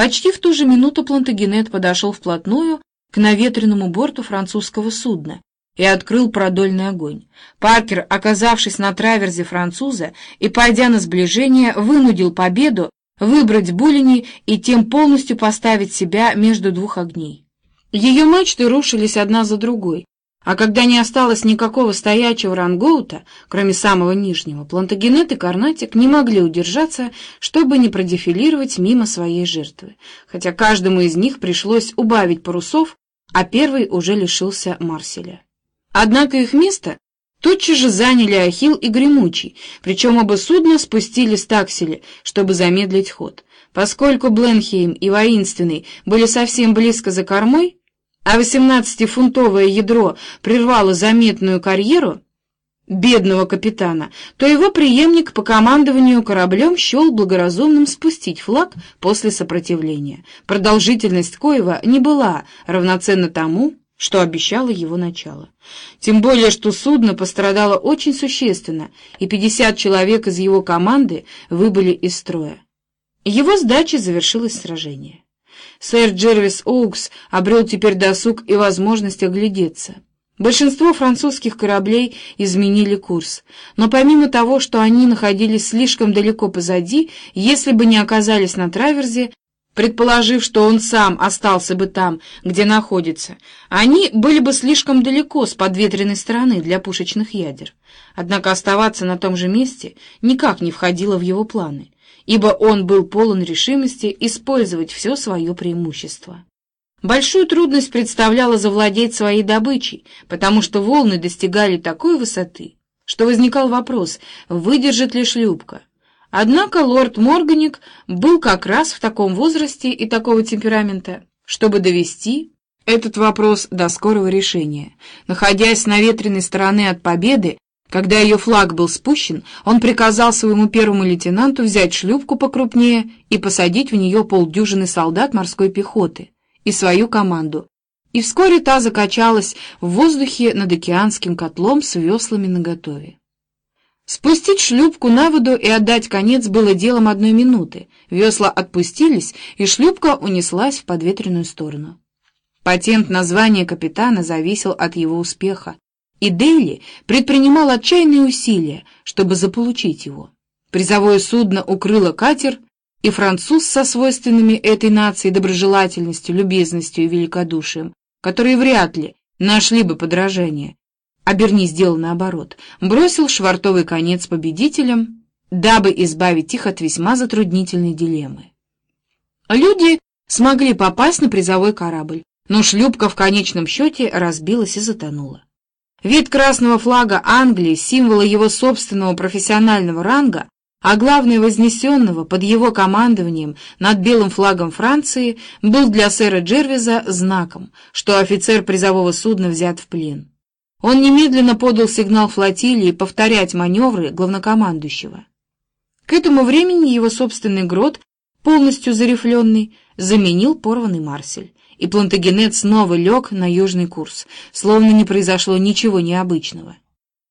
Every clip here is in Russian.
Почти в ту же минуту Плантагенет подошел вплотную к наветренному борту французского судна и открыл продольный огонь. Паркер, оказавшись на траверзе француза и пойдя на сближение, вынудил победу выбрать Булини и тем полностью поставить себя между двух огней. Ее мачты рушились одна за другой, а когда не осталось никакого стоячего рангоута, кроме самого нижнего, Плантагенет и Карнатик не могли удержаться, чтобы не продефилировать мимо своей жертвы, хотя каждому из них пришлось убавить парусов, а первый уже лишился Марселя. Однако их место тотчас же заняли Ахил и Гремучий, причем оба судна спустили с таксели, чтобы замедлить ход. Поскольку Бленхейм и Воинственный были совсем близко за кормой, а 18-фунтовое ядро прервало заметную карьеру бедного капитана, то его преемник по командованию кораблем счел благоразумным спустить флаг после сопротивления, продолжительность коего не была равноценна тому, что обещало его начало. Тем более, что судно пострадало очень существенно, и 50 человек из его команды выбыли из строя. Его сдачей завершилось сражение. Сэр Джервис Оукс обрел теперь досуг и возможность оглядеться. Большинство французских кораблей изменили курс, но помимо того, что они находились слишком далеко позади, если бы не оказались на траверзе, предположив, что он сам остался бы там, где находится, они были бы слишком далеко с подветренной стороны для пушечных ядер. Однако оставаться на том же месте никак не входило в его планы ибо он был полон решимости использовать все свое преимущество. Большую трудность представляло завладеть своей добычей, потому что волны достигали такой высоты, что возникал вопрос, выдержит ли шлюпка. Однако лорд Морганик был как раз в таком возрасте и такого темперамента, чтобы довести этот вопрос до скорого решения. Находясь на ветреной стороны от победы, когда ее флаг был спущен, он приказал своему первому лейтенанту взять шлюпку покрупнее и посадить в нее полдюжины солдат морской пехоты и свою команду. И вскоре та закачалась в воздухе над океанским котлом с веслами наготове. Спустить шлюпку на воду и отдать конец было делом одной минуты. Весла отпустились, и шлюпка унеслась в подветренную сторону. Патент названия капитана зависел от его успеха, и Дейли предпринимал отчаянные усилия, чтобы заполучить его. Призовое судно укрыло катер, и француз со свойственными этой нации доброжелательностью, любезностью и великодушием, которые вряд ли нашли бы подражание, оберни сделал наоборот, бросил швартовый конец победителям, дабы избавить их от весьма затруднительной дилеммы. Люди смогли попасть на призовой корабль, но шлюпка в конечном счете разбилась и затонула. Вид красного флага Англии, символа его собственного профессионального ранга, а главное вознесенного под его командованием над белым флагом Франции, был для сэра Джервиза знаком, что офицер призового судна взят в плен. Он немедленно подал сигнал флотилии повторять маневры главнокомандующего. К этому времени его собственный грот, полностью зарифленный, заменил порванный Марсель и Плантагенет снова лег на южный курс, словно не произошло ничего необычного.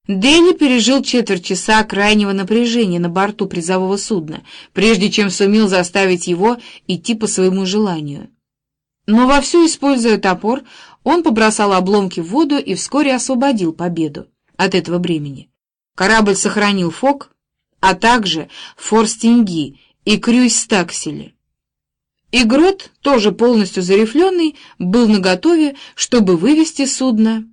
Дэнни пережил четверть часа крайнего напряжения на борту призового судна, прежде чем сумел заставить его идти по своему желанию. Но вовсю используя топор, он побросал обломки в воду и вскоре освободил победу от этого бремени. Корабль сохранил фок, а также форстинги и крюйстаксели. И грот, тоже полностью зарифленный, был наготове, чтобы вывести судно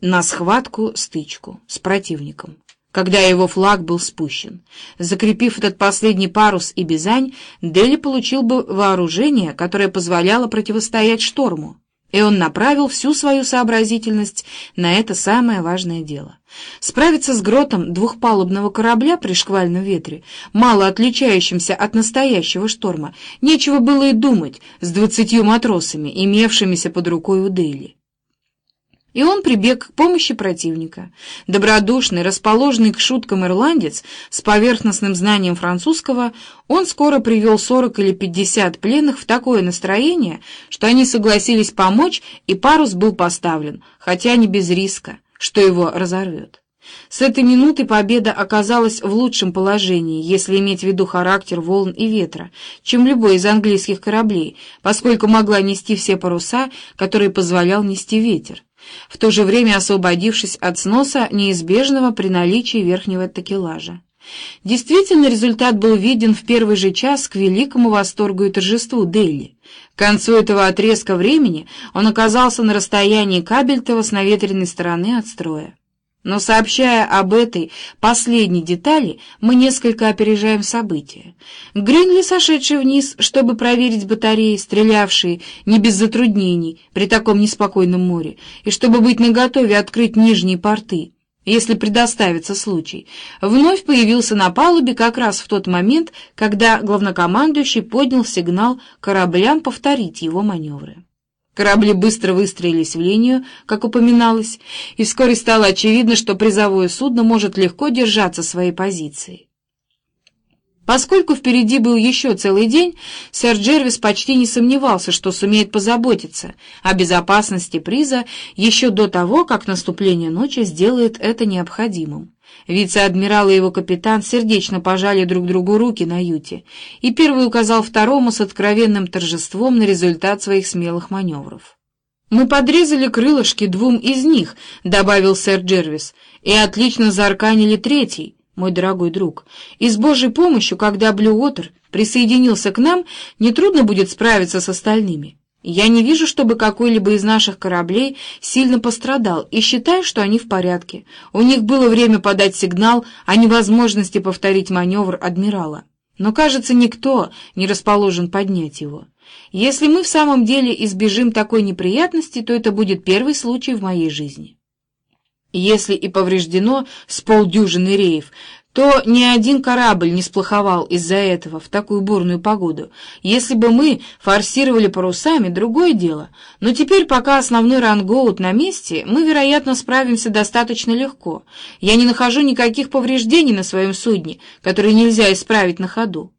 на схватку-стычку с противником, когда его флаг был спущен. Закрепив этот последний парус и бизань, Дели получил бы вооружение, которое позволяло противостоять шторму и он направил всю свою сообразительность на это самое важное дело. Справиться с гротом двухпалубного корабля при шквальном ветре, мало отличающимся от настоящего шторма, нечего было и думать с двадцатью матросами, имевшимися под рукой у Дейли и он прибег к помощи противника. Добродушный, расположенный к шуткам ирландец с поверхностным знанием французского, он скоро привел сорок или пятьдесят пленных в такое настроение, что они согласились помочь, и парус был поставлен, хотя не без риска, что его разорвет. С этой минуты победа оказалась в лучшем положении, если иметь в виду характер волн и ветра, чем любой из английских кораблей, поскольку могла нести все паруса, которые позволял нести ветер, в то же время освободившись от сноса, неизбежного при наличии верхнего такелажа. Действительно, результат был виден в первый же час к великому восторгу и торжеству Дели. К концу этого отрезка времени он оказался на расстоянии Кабельтова с наветренной стороны от строя. Но сообщая об этой последней детали, мы несколько опережаем события. Гринли, сошедший вниз, чтобы проверить батареи, стрелявшие не без затруднений при таком неспокойном море, и чтобы быть наготове открыть нижние порты, если предоставится случай, вновь появился на палубе как раз в тот момент, когда главнокомандующий поднял сигнал кораблям повторить его маневры. Корабли быстро выстроились в линию, как упоминалось, и вскоре стало очевидно, что призовое судно может легко держаться своей позиции. Поскольку впереди был еще целый день, сэр Джервис почти не сомневался, что сумеет позаботиться о безопасности приза еще до того, как наступление ночи сделает это необходимым. Вице-адмирал и его капитан сердечно пожали друг другу руки на юте, и первый указал второму с откровенным торжеством на результат своих смелых маневров. «Мы подрезали крылышки двум из них», — добавил сэр Джервис, — «и отлично заарканили третий» мой дорогой друг, и с Божьей помощью, когда Блюотер присоединился к нам, нетрудно будет справиться с остальными. Я не вижу, чтобы какой-либо из наших кораблей сильно пострадал, и считаю, что они в порядке. У них было время подать сигнал о невозможности повторить маневр адмирала. Но, кажется, никто не расположен поднять его. Если мы в самом деле избежим такой неприятности, то это будет первый случай в моей жизни. Если и повреждено с полдюжины реев, то ни один корабль не сплоховал из-за этого в такую бурную погоду. Если бы мы форсировали парусами, другое дело. Но теперь, пока основной рангоут на месте, мы, вероятно, справимся достаточно легко. Я не нахожу никаких повреждений на своем судне, которые нельзя исправить на ходу.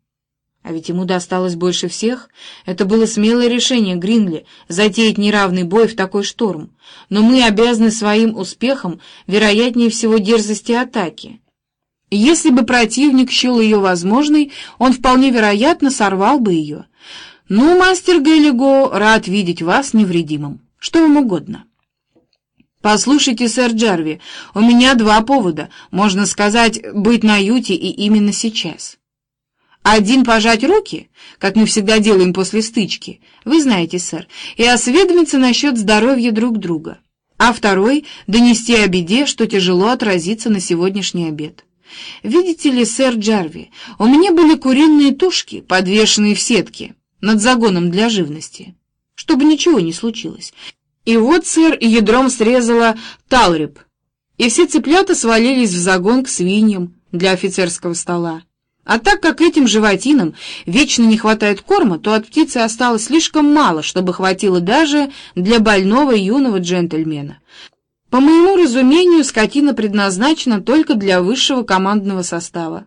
А ведь ему досталось больше всех. Это было смелое решение Гринли — затеять неравный бой в такой шторм. Но мы обязаны своим успехом, вероятнее всего, дерзости атаки. Если бы противник счел ее возможной, он вполне вероятно сорвал бы ее. «Ну, мастер Геллиго, рад видеть вас невредимым. Что вам угодно?» «Послушайте, сэр Джарви, у меня два повода, можно сказать, быть на юте и именно сейчас». Один пожать руки, как мы всегда делаем после стычки, вы знаете, сэр, и осведомиться насчет здоровья друг друга. А второй — донести о беде, что тяжело отразится на сегодняшний обед. Видите ли, сэр Джарви, у меня были куриные тушки, подвешенные в сетке, над загоном для живности, чтобы ничего не случилось. И вот, сэр, ядром срезала талриб, и все цыплята свалились в загон к свиньям для офицерского стола. А так как этим животинам вечно не хватает корма, то от птицы осталось слишком мало, чтобы хватило даже для больного юного джентльмена. По моему разумению, скотина предназначена только для высшего командного состава.